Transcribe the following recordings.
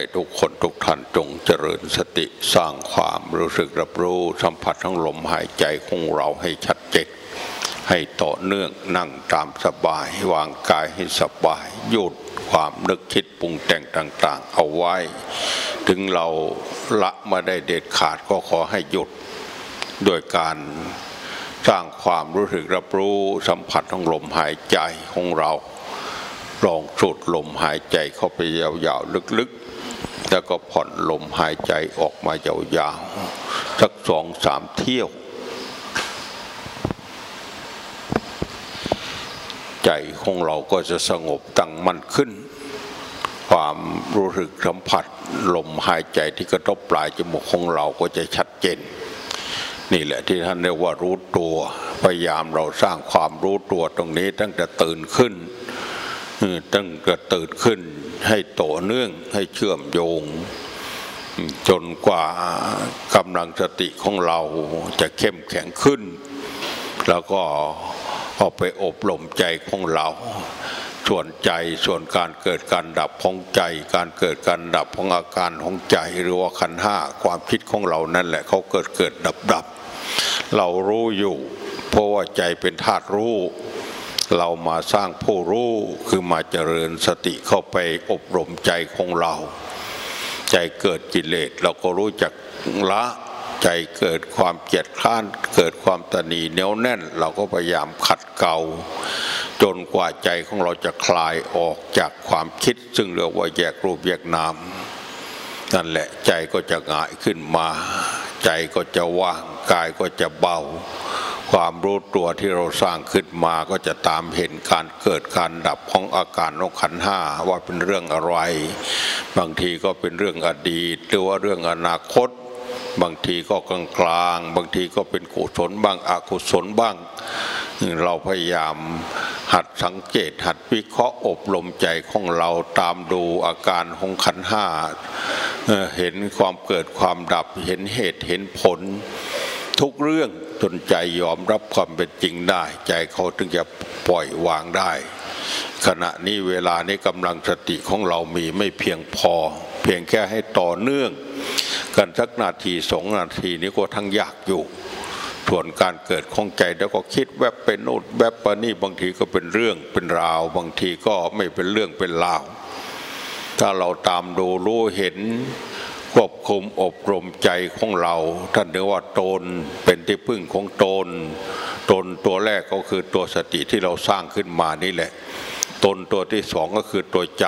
ให้ทุกคนทุกท่านจงเจริญสติสร้างความรู้สึกรับรู้สัมผัสทั้งลมหายใจของเราให้ชัดเจนให้ต่อเนื่องนั่งตามสบายวางกายให้สบายหยุดความนึกคิดปรุงแต่งต่าง ๆ เอาไว้ ถึงเราละมาได้เด็ดขาดก็ขอให้หยุดโดยการสร้างความรู้สึกรับรู้สัมผัสของลมหายใจของเราลองสูดลมหายใจเข้าไปยาวๆลึกๆ แล้วก็ผ่อนลมหายใจออกมายาวๆสักสองสามเที่ยว ใจของเราก็จะสงบตั้งมั่นขึ้น ความรู้สึกสัมผัสลมหายใจที่กระทบปลายจมูกของเราก็จะชัดเจน นี่แหละที่ท่านเรียกว่ารู้ตัว พยายามเราสร้างความรู้ตัวตรงนี้ตั้งแต่ตื่นขึ้น ตั้งแต่ตื่นขึ้นให้ต่อเนื่องให้เชื่อมโยง จนกว่ากำลังสติของเราจะเข้มแข็งขึ้น แล้วก็เอาไปอบรมใจของเรา ส่วนใจส่วนการเกิดการดับของใจ การเกิดการดับของอาการของใจหรือว่าขันห้าความคิดของเรานั่นแหละเขาเกิดเกิดดับดับเรารู้อยู่ เพราะว่าใจเป็นธาตุรู้ เรามาสร้างผู้รู้คือมาเจริญสติเข้าไปอบรมใจของเรา ใจเกิดกิเลสเราก็รู้จักละใจเกิดความเกียดคร้านเกิดความตนีเนียวแน่น เราก็พยายามขัดเกลาจนกว่าใจของเราจะคลายออกจากความคิด ซึ่งเรียกว่าแยกรูปแยกนามนั่นแหละใจก็จะง่ายขึ้นมา ใจก็จะว่างกายก็จะเบา ความรู้ตัวที่เราสร้างขึ้นมาก็จะตามเห็นการเกิดการดับของอาการนกขันห้าว่าเป็นเรื่องอะไร บางทีก็เป็นเรื่องอดีต หรือว่าเรื่องอนาคต บางทีก็กลางกลางบางทีก็เป็นกุศลบ้างอกุศลบ้าง เราพยายามหัดสังเกตหัดวิเคราะห์อบรมใจของเราตามดูอาการของขันห้าเห็นความเกิดความดับเห็นเหตุเห็นผล ทุกเรื่องจนใจยอมรับความเป็นจริงได้ ใจเขาถึงจะปล่อยวางได้ ขณะนี้เวลานี้กำลังสติของเรามีไม่เพียงพอ เพียงแค่ให้ต่อเนื่อง กันสักนาทีสองนาทีนี้ก็ทั้งยากอยู่ส่วนการเกิดของใจแล้วก็คิดแวบไปโน่นแวบไปนี่บางทีก็เป็นเรื่องเป็นราว บางทีก็ไม่เป็นเรื่องเป็นราว ถ้าเราตามดูรู้เห็น ควบคุมอบรมใจของเรา ท่านเรียกว่าตนเป็นที่พึ่งของตน ตนตัวแรกก็คือตัวสติที่เราสร้างขึ้นมานี่แหละ ตนตัวที่สองก็คือตัวใจ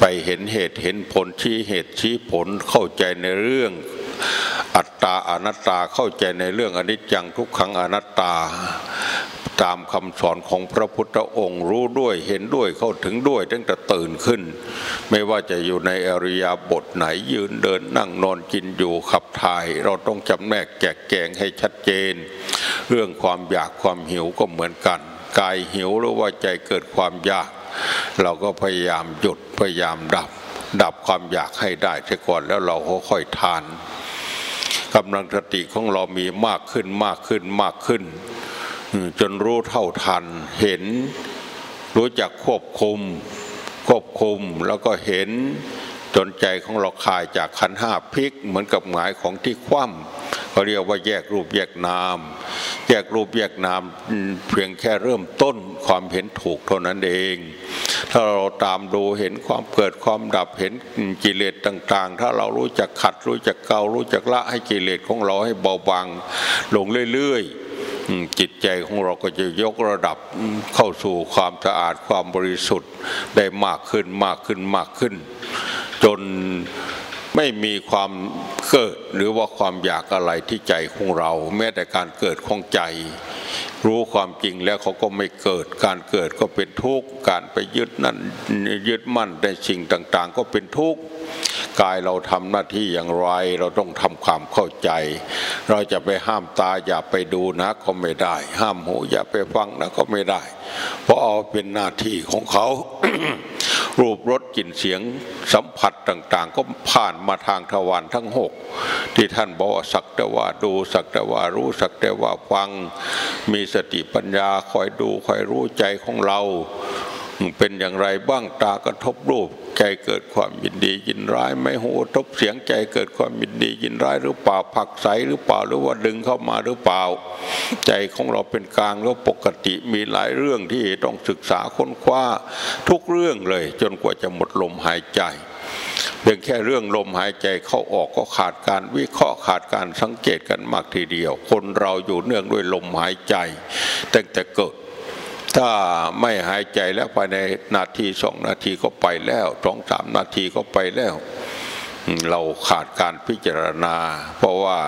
ไปเห็นเหตุเห็นผลชี้เหตุชี้ผลเข้าใจในเรื่อง อัตตาอนัตตาเข้าใจในเรื่องอนิจจังทุกขังอนัตตา ตามคำสอนของพระพุทธองค์รู้ด้วยเห็นด้วยเข้าถึงด้วยตั้งแต่ตื่นขึ้น ไม่ว่าจะอยู่ในอริยบทไหนยืนเดินนั่งนอนกินอยู่ขับถ่าย เราต้องจำแนกแจกแจงให้ชัดเจน เรื่องความอยากความหิวก็เหมือนกัน กายหิวหรือว่าใจเกิดความอยาก เราก็พยายามหยุดพยายามดับ ดับความอยากให้ได้เสียก่อนแล้วเราค่อยๆทานกำลังสติของเรามีมากขึ้นมากขึ้นมากขึ้น จนรู้เท่าทัน เห็นรู้จักควบคุม ควบคุมแล้วก็เห็นจนใจของเราคลายจากขันห้าพลิก เหมือนกับหงายของที่คว่ำเขาเรียกว่าแยกรูปแยกนาม แยกรูปแยกนามเพียงแค่เริ่มต้นความเห็นถูกเท่านั้นเอง ถ้าเราตามดูเห็นความเกิดความดับเห็นกิเลสต่าง ๆ ถ้าเรารู้จักขัดรู้จักเการู้จักละให้กิเลสของเราให้เบาบางลงเรื่อยๆ จิตใจของเราก็จะยกระดับเข้าสู่ความสะอาดความบริสุทธิ์ได้มากขึ้นมากขึ้นมากขึ้น จนไม่มีความเกิดหรือว่าความอยากอะไรที่ใจของเรา แม้แต่การเกิดของใจ รู้ความจริงแล้วเขาก็ไม่เกิด การเกิดก็เป็นทุกข์การไปยึดนั่นยึดมั่นในสิ่งต่างๆ ก็เป็นทุกข์ กายเราทำหน้าที่อย่างไร เราต้องทำความเข้าใจ เราจะไปห้ามตาอย่าไปดูนะก็ไม่ได้ ห้ามหูอย่าไปฟังนะก็ไม่ได้ เพราะเอาเป็นหน้าที่ของเขา รูปรสกลิ่นเสียงสัมผัสต่าง ๆ ก็ผ่านมาทางทวารทั้งหกที่ท่านบอกสักแต่ว่าดูสักแต่ว่ารู้สักแต่ว่าฟัง มีสติปัญญาคอยดูคอยรู้ใจของเรา เป็นอย่างไรบ้างตากระทบรูป ใจเกิดความยินดียินร้าย ไม่หูทบเสียงใจเกิดความยินดียินร้ายหรือเปล่าผักใสหรือเปล่าหรือว่าดึงเข้ามาหรือเปล่า ใจของเราเป็นกลางแล้วปกติมีหลายเรื่องที่ต้องศึกษาค้นคว้าทุกเรื่องเลย จนกว่าจะหมดลมหายใจเพียงแค่เรื่องลมหายใจเข้าออกก็ขาดการวิเคราะห์ขาดการสังเกตกันมากทีเดียว คนเราอยู่เนื่องด้วยลมหายใจตั้งแต่เกิด ถ้าไม่หายใจแล้วภายในนาทีสองนาทีก็ไปแล้วสองสามนาทีก็ไปแล้ว เราขาดการพิจารณา เพราะว่า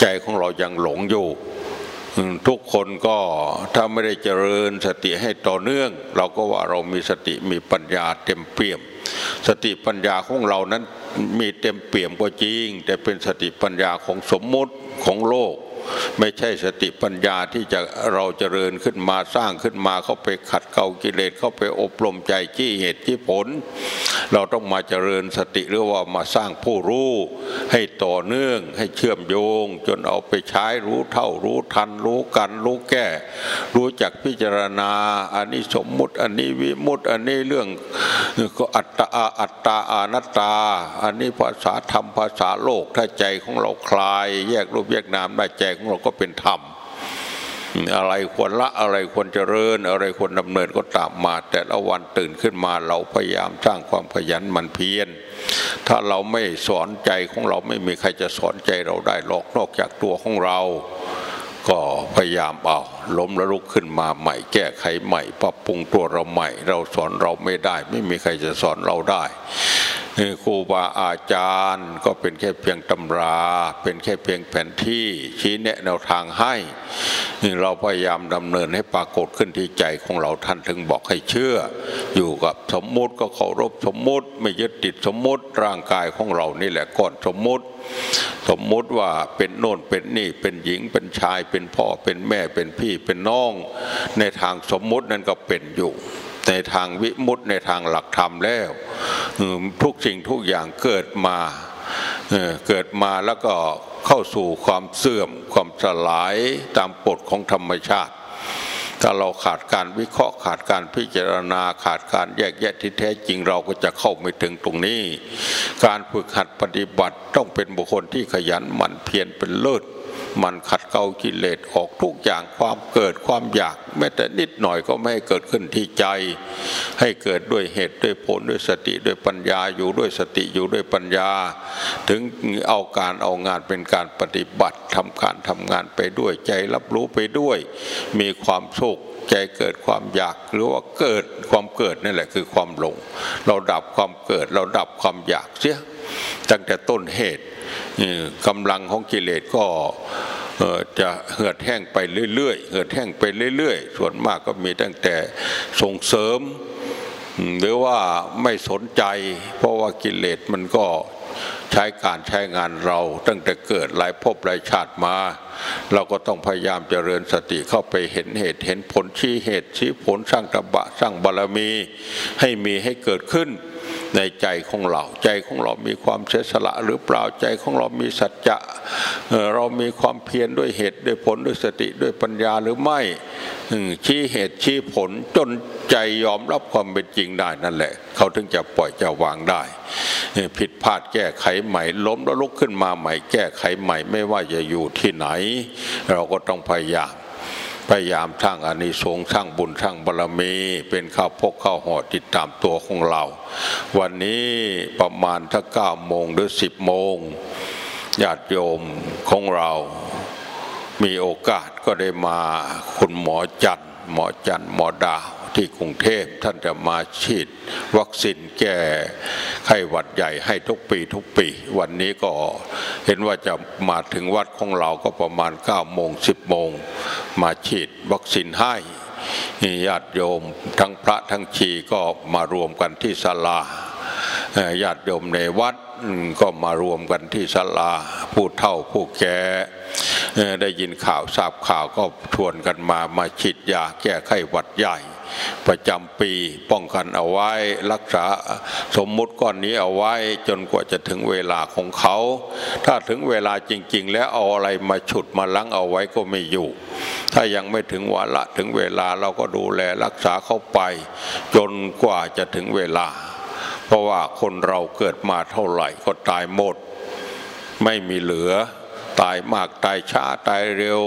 ใจของเรายังหลงอยู่ทุกคนก็ถ้าไม่ได้เจริญสติให้ต่อเนื่อง เราก็ว่าเรามีสติมีปัญญาเต็มเปี่ยม สติปัญญาของเรานั้นมีเต็มเปี่ยมก็จริง แต่เป็นสติปัญญาของสมมุติของโลก ไม่ใช่สติปัญญาที่จะเราเจริญขึ้นมาสร้างขึ้นมาเข้าไปขัดเกลากิเลสเข้าไปอบรมใจที่เหตุที่ผล เราต้องมาเจริญสติหรือว่ามาสร้างผู้รู้ ให้ต่อเนื่องให้เชื่อมโยง จนเอาไปใช้รู้เท่ารู้ทัน รู้กัน รู้แก้ รู้จักพิจารณา อันนี้สมมุติ อันนี้วิมุติ อันนี้เรื่องก็อัตตาอัตตาอนัตตา อันนี้ภาษาธรรมภาษาโลกถ้าใจของเราคลาย แยกรูปแยกนามได้ใจของเราก็เป็นธรรม อะไรควรละอะไรควรเจริญ อะไรควรดำเนินก็ตามมา แต่ละวันตื่นขึ้นมาเราพยายามสร้างความขยันมันเพียรถ้าเราไม่สอนใจของเราไม่มีใครจะสอนใจเราได้หรอกนอกจากตัวของเรา ก็พยายามเอาล้มแล้วลุกขึ้นมาใหม่แก้ไขใหม่ปรับปรุงตัวเราใหม่ เราสอนเราไม่ได้ ไม่มีใครจะสอนเราได้ ครูบาอาจารย์ก็เป็นแค่เพียงตำรา เป็นแค่เพียงแผนที่ชี้แนะแนวทางให้ เราพยายามดำเนินให้ปรากฏขึ้นที่ใจของเราท่านถึงบอกให้เชื่อ อยู่กับสมมุติก็เคารพสมมุติ ไม่ยึดติดสมมุติร่างกายของเรานี่แหละก่อนสมมุติสมมุติว่าเป็นโน่นเป็นนี่เป็นหญิงเป็นชายเป็นพ่อเป็นแม่เป็นพี่เป็นน้อง ในทางสมมุตินั้นก็เป็นอยู่ ในทางวิมุตในทางหลักธรรมแล้วทุกสิ่งทุกอย่างเกิดมาเกิดมาแล้วก็เข้าสู่ความเสื่อมความสลายตามกฎของธรรมชาติ ถ้าเราขาดการวิเคราะห์ขาดการพิจารณาขาดการแยกแยะที่แท้จริงเราก็จะเข้าไม่ถึงตรงนี้ การฝึกหัดปฏิบัติต้องเป็นบุคคลที่ขยันหมั่นเพียรเป็นเลิศ มันขัดเกลากิเลสออกทุกอย่างความเกิดความอยาก แม้แต่นิดหน่อยก็ไม่ให้เกิดขึ้นที่ใจ ให้เกิดด้วยเหตุด้วยผลด้วยสติด้วยปัญญาอยู่ด้วยสติอยู่ด้วยปัญญา ถึงเอาการเอางานเป็นการปฏิบัติทำการทำงานไปด้วยใจรับรู้ไปด้วย มีความสุขใจเกิดความอยากหรือว่าเกิดความเกิดนั่นแหละคือความหลง เราดับความเกิดเราดับความอยากเสีย ตั้งแต่ต้นเหตุกำลังของกิเลสก็จะเหือดแห้งไปเรื่อยๆเหือดแห้งไปเรื่อยๆ ส่วนมากก็มีตั้งแต่ส่งเสริม หรือว่าไม่สนใจ เพราะว่ากิเลสมันก็ใช้การใช้งานเราตั้งแต่เกิดหลายภพหลายชาติมา เราก็ต้องพยายามเจริญสติเข้าไปเห็นเหตุเห็นผลชี้เหตุชี้ผลสร้างตบะสร้างบารมีให้มีให้เกิดขึ้น ในใจของเรา ใจของเรามีความเสียสละหรือเปล่าใจของเรามีสัจจะเรามีความเพียรด้วยเหตุด้วยผลด้วยสติด้วยปัญญาหรือไม่ชี้เหตุชี้ผลจนใจยอมรับความเป็นจริงได้นั่นแหละ เขาถึงจะปล่อยจะวางได้ ผิดพลาดแก้ไขใหม่ ล้มแล้วลุกขึ้นมาใหม่แก้ไขใหม่ไม่ว่าจะอยู่ที่ไหน เราก็ต้องพยายาม พยายามสร้างอานิสงส์สร้างบุญสร้างบารมี เป็นข้าวพกข้าวห่อติดตามตัวของเรา วันนี้ประมาณถ้าเก้าโมงหรือสิบโมงญาติโยมของเรา มีโอกาสก็ได้มาคุณหมอจันหมอจันหมอดาว ที่กรุงเทพท่านจะมาฉีดวัคซีนแก้ไข้หวัดใหญ่ให้ทุกปีทุกปี วันนี้ก็เห็นว่าจะมาถึงวัดของเราก็ประมาณ9โมง10โมงมาฉีดวัคซีนให้ญาติโยมทั้งพระทั้งชีก็มารวมกันที่ศาลาญาติโยมในวัดก็มารวมกันที่ศาลาผู้เฒ่าผู้แก่ได้ยินข่าวทราบข่าวก็ชวนกันมามาฉีดยาแก้ไข้หวัดใหญ่ ประจำปีป้องกันเอาไว้รักษาสมมุติก้อนนี้เอาไว้จนกว่าจะถึงเวลาของเขา ถ้าถึงเวลาจริง ๆ แล้วเอาอะไรมาฉุดมาลังเอาไว้ก็ไม่อยู่ ถ้ายังไม่ถึงวาระถึงเวลาเราก็ดูแลรักษาเขาไป จนกว่าจะถึงเวลา เพราะว่าคนเราเกิดมาเท่าไหร่ก็ตายหมด ไม่มีเหลือ ตายมากตายช้าตายเร็ว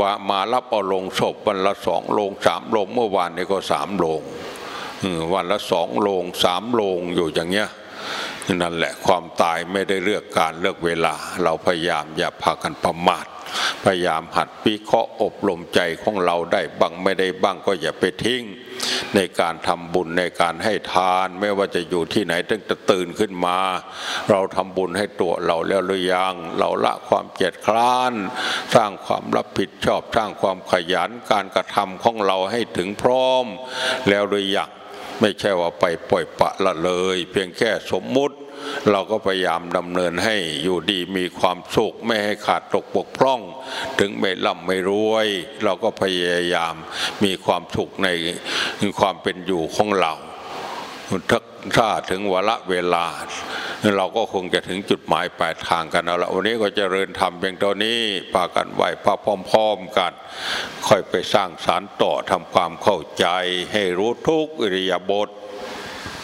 ว่ามารับเอาลงศพวันละสองลงสามลงเมื่อวานนี้ก็สามลงวันละสองลงสามลงอยู่อย่างเงี้ยนั่นแหละความตายไม่ได้เลือกการเลือกเวลา เราพยายามอย่าพากันประมาทพยายามหัดปีเคาะอบรมใจของเราได้บ้างไม่ได้บ้างก็อย่าไปทิ้ง ในการทำบุญในการให้ทานไม่ว่าจะอยู่ที่ไหนตั้งแต่ตื่นขึ้นมา เราทำบุญให้ตัวเราแล้วหรือยังเราละความเกียดคร้าน สร้างความรับผิดชอบสร้างความขยันการกระทำของเราให้ถึงพร้อม แล้วหรือยังไม่ใช่ว่าไปปล่อยปะละเลย เพียงแค่สมมุติ เราก็พยายามดำเนินให้อยู่ดีมีความสุขไม่ให้ขาดตกบกพร่อง ถึงไม่ร่ำไม่รวย เราก็พยายามมีความสุขในความเป็นอยู่ของเราถ้าถ้าถึงวาระเวลา เราก็คงจะถึงจุดหมายปลายทางกันเอาละวันนี้ก็เจริญธรรมเพียงเท่านี้พากันไหวพาพร้อมๆกัน ค่อยไปสร้างสารต่อทำความเข้าใจ ให้รู้ทุกอิริยาบถ